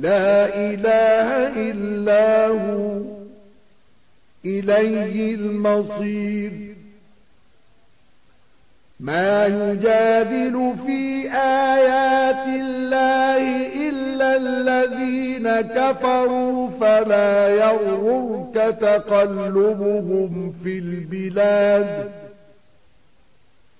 لا إله إلا هو إليه المصير. ما يجادل في آيات الله إلا الذين كفروا فلا يغررك تقلبهم في البلاد.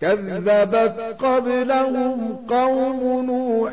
كذبت قبلهم قوم نوح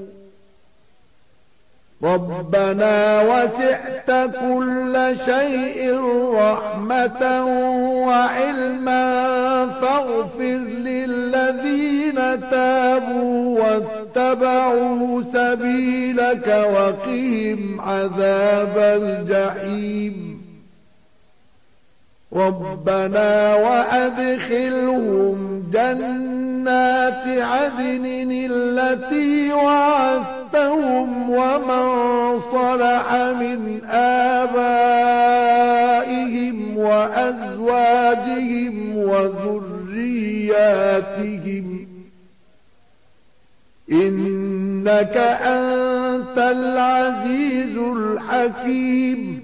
ربنا وسعت كل شيء رحمة وعلما فاغفر للذين تابوا واتبعوا سبيلك وقهم عذاب الجحيم. ربنا وأدخلهم جنات عدن التي وعدتهم ومن صلح من آبائهم وأزواجهم وذرياتهم. إنك أنت العزيز الحكيم.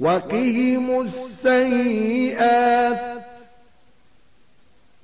وقهم السيئات.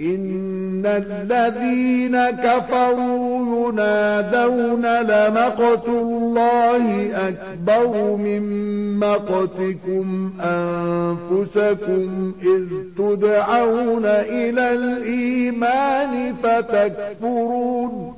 إن الذين كفروا ينادون لمقت الله أكبر من مقتكم أنفسكم إذ تدعون إلى الإيمان فتكفرون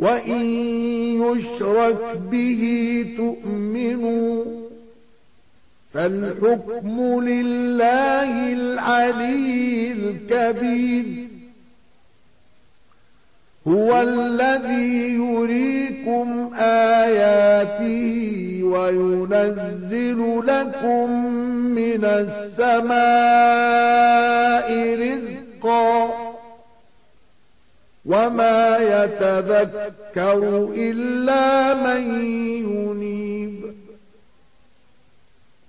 وإن يشرك به تؤمنوا فالحكم لله العلي الكبير. هو الذي يريكم آياته وينزل لكم من السماء رزقا. وما يتذكر إلا من ينيب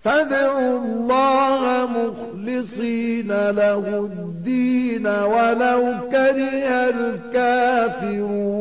فادعوا الله مخلصين له الدين ولو كره الكافرون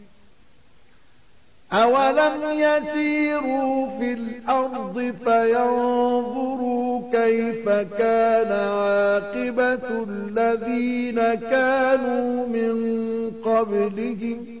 أولم يسيروا في الأرض فينظروا كيف كان عاقبة الذين كانوا من قبلهم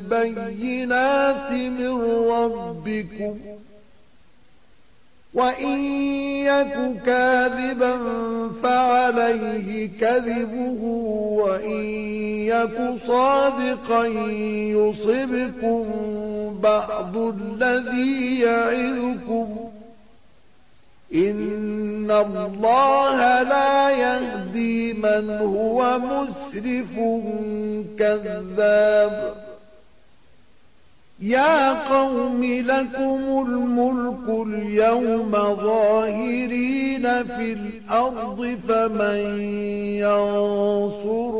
بالبينات من ربكم وإن يك كاذبا فعليه كذبه وإن يك صادقا يصبكم بعض الذي يعظكم إن الله لا يهدي من هو مسرف كذاب يا قوم لكم الملك اليوم ظاهرين في الأرض فمن ينصرنا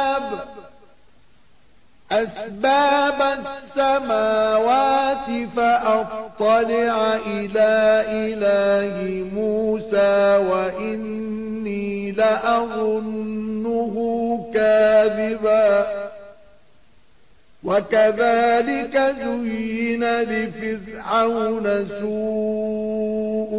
أسباب السماوات فأطلع إلى إله موسى وإني لأظنه كاذبا. وكذلك زين لفرعون سوء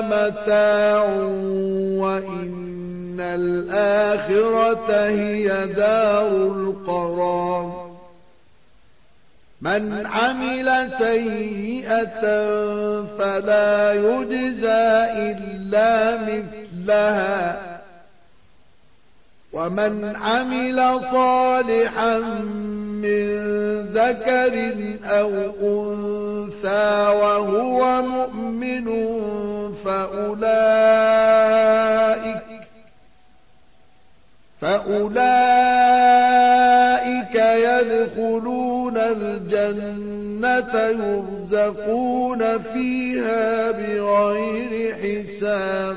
متاع وإن الآخرة هي دار القرار. من عمل سيئة فلا يجزى إلا مثلها. ومن عمل صالحا من ذكر أو أنثى وهو مؤمن فأولئك فأولئك يدخلون الجنة يرزقون فيها بغير حساب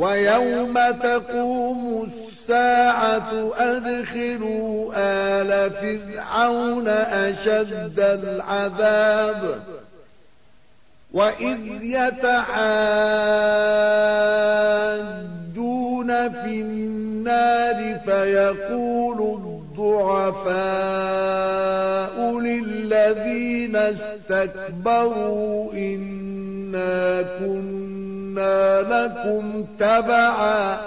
ويوم تقوم الساعة أدخلوا آل فرعون أشد العذاب وإذ يتحاجون في النار فيقول الضعفاء للذين استكبروا إنا كنا لكم تبعا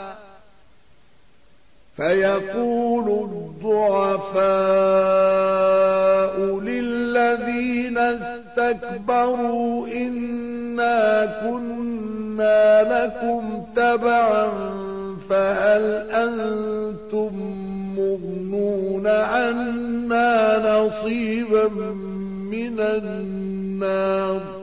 فيقول الضعفاء للذين استكبروا إنا كنا لكم تبعا فهل أنتم مغنون عنا نصيبا من النار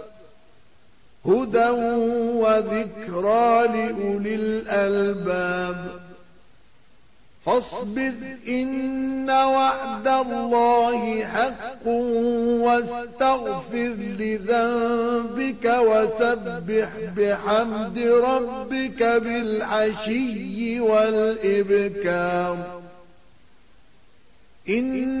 هدى وذكرى لأولي الألباب. فاصبر إن وعد الله حق واستغفر لذنبك وسبح بحمد ربك بالعشي والإبكار. إن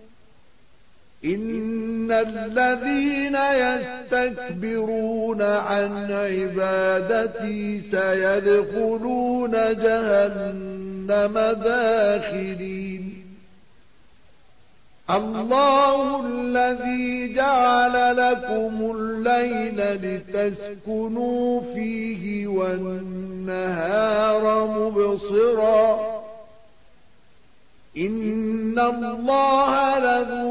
إن الذين يستكبرون عن عبادتي سيدخلون جهنم داخلين. الله الذي جعل لكم الليل لتسكنوا فيه والنهار مبصرا. إن الله لذو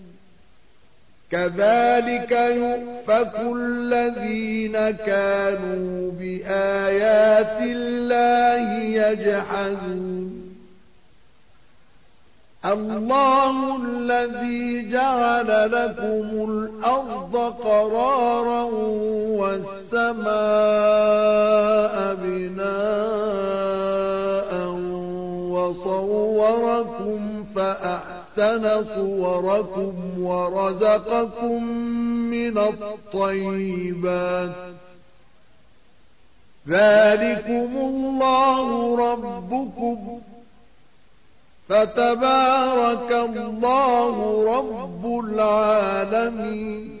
كذلك يؤفك الذين كانوا بآيات الله يجحدون. الله الذي جعل لكم الأرض قرارا والسماء بناء وصوركم فأحسن صوركم ورزقكم من الطيبات. ذلكم الله ربكم. فتبارك الله رب العالمين.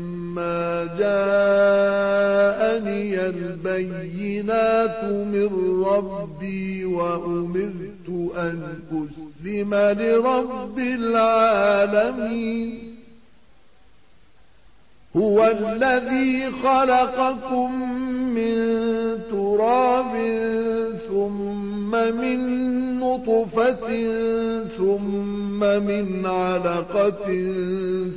جاءني البينات من ربي وأمرت أن أسلم لرب العالمين هو الذي خلقكم من تراب ثم من نطفة ثم من علقة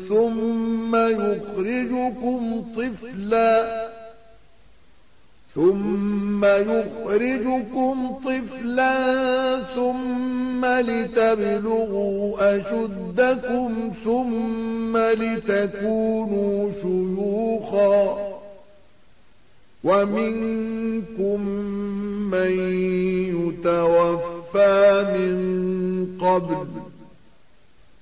ثم يخرجكم طفلا ثم يخرجكم طفلا ثم لتبلغوا أشدكم ثم لتكونوا شيوخا ومنكم من يتوفى من قبل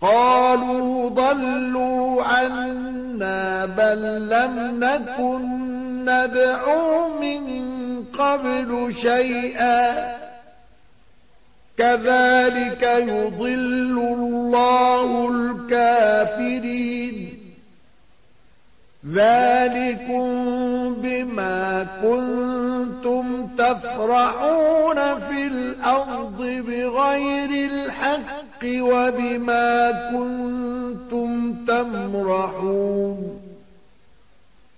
قالوا ضلوا عنا بل لم نكن ندعو من قبل شيئا. كذلك يضل الله الكافرين. ذلكم بما كنتم تفرحون في الأرض بغير الحق وبما كنتم تمرحون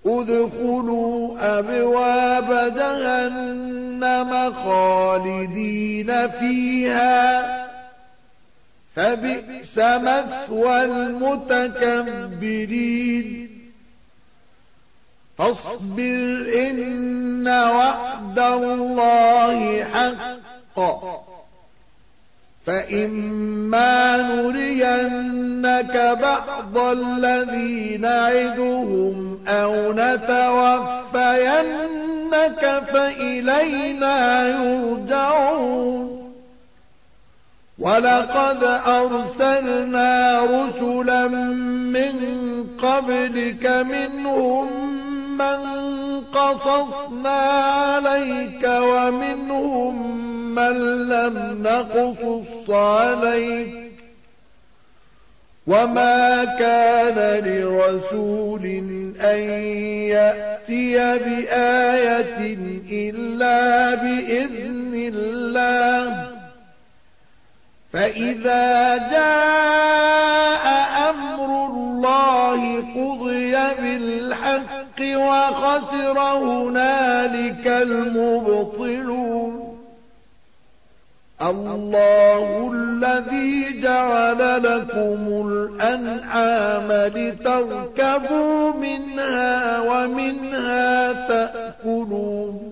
ادخلوا أبواب جهنم خالدين فيها فبئس مثوى المتكبرين فاصبر إن وعد الله حق. فإما نرينك بعض الذي نعدهم أو نتوفينك فإلينا يرجعون. ولقد أرسلنا رسلا من قبلك منهم من قصصنا عليك ومنهم من لم نقصص عليك وما كان لرسول أن يأتي بآية إلا بإذن الله فإذا جاء وخسر هنالك المبطلون. الله الذي جعل لكم الأنعام لتركبوا منها ومنها تأكلون.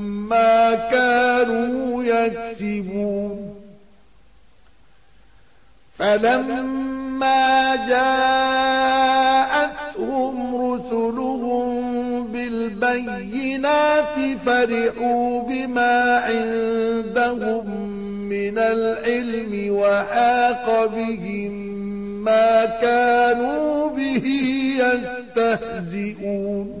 ما كانوا يكسبون. فلما جاءتهم رسلهم بالبينات فرحوا بما عندهم من العلم وحاق بهم ما كانوا به يستهزئون.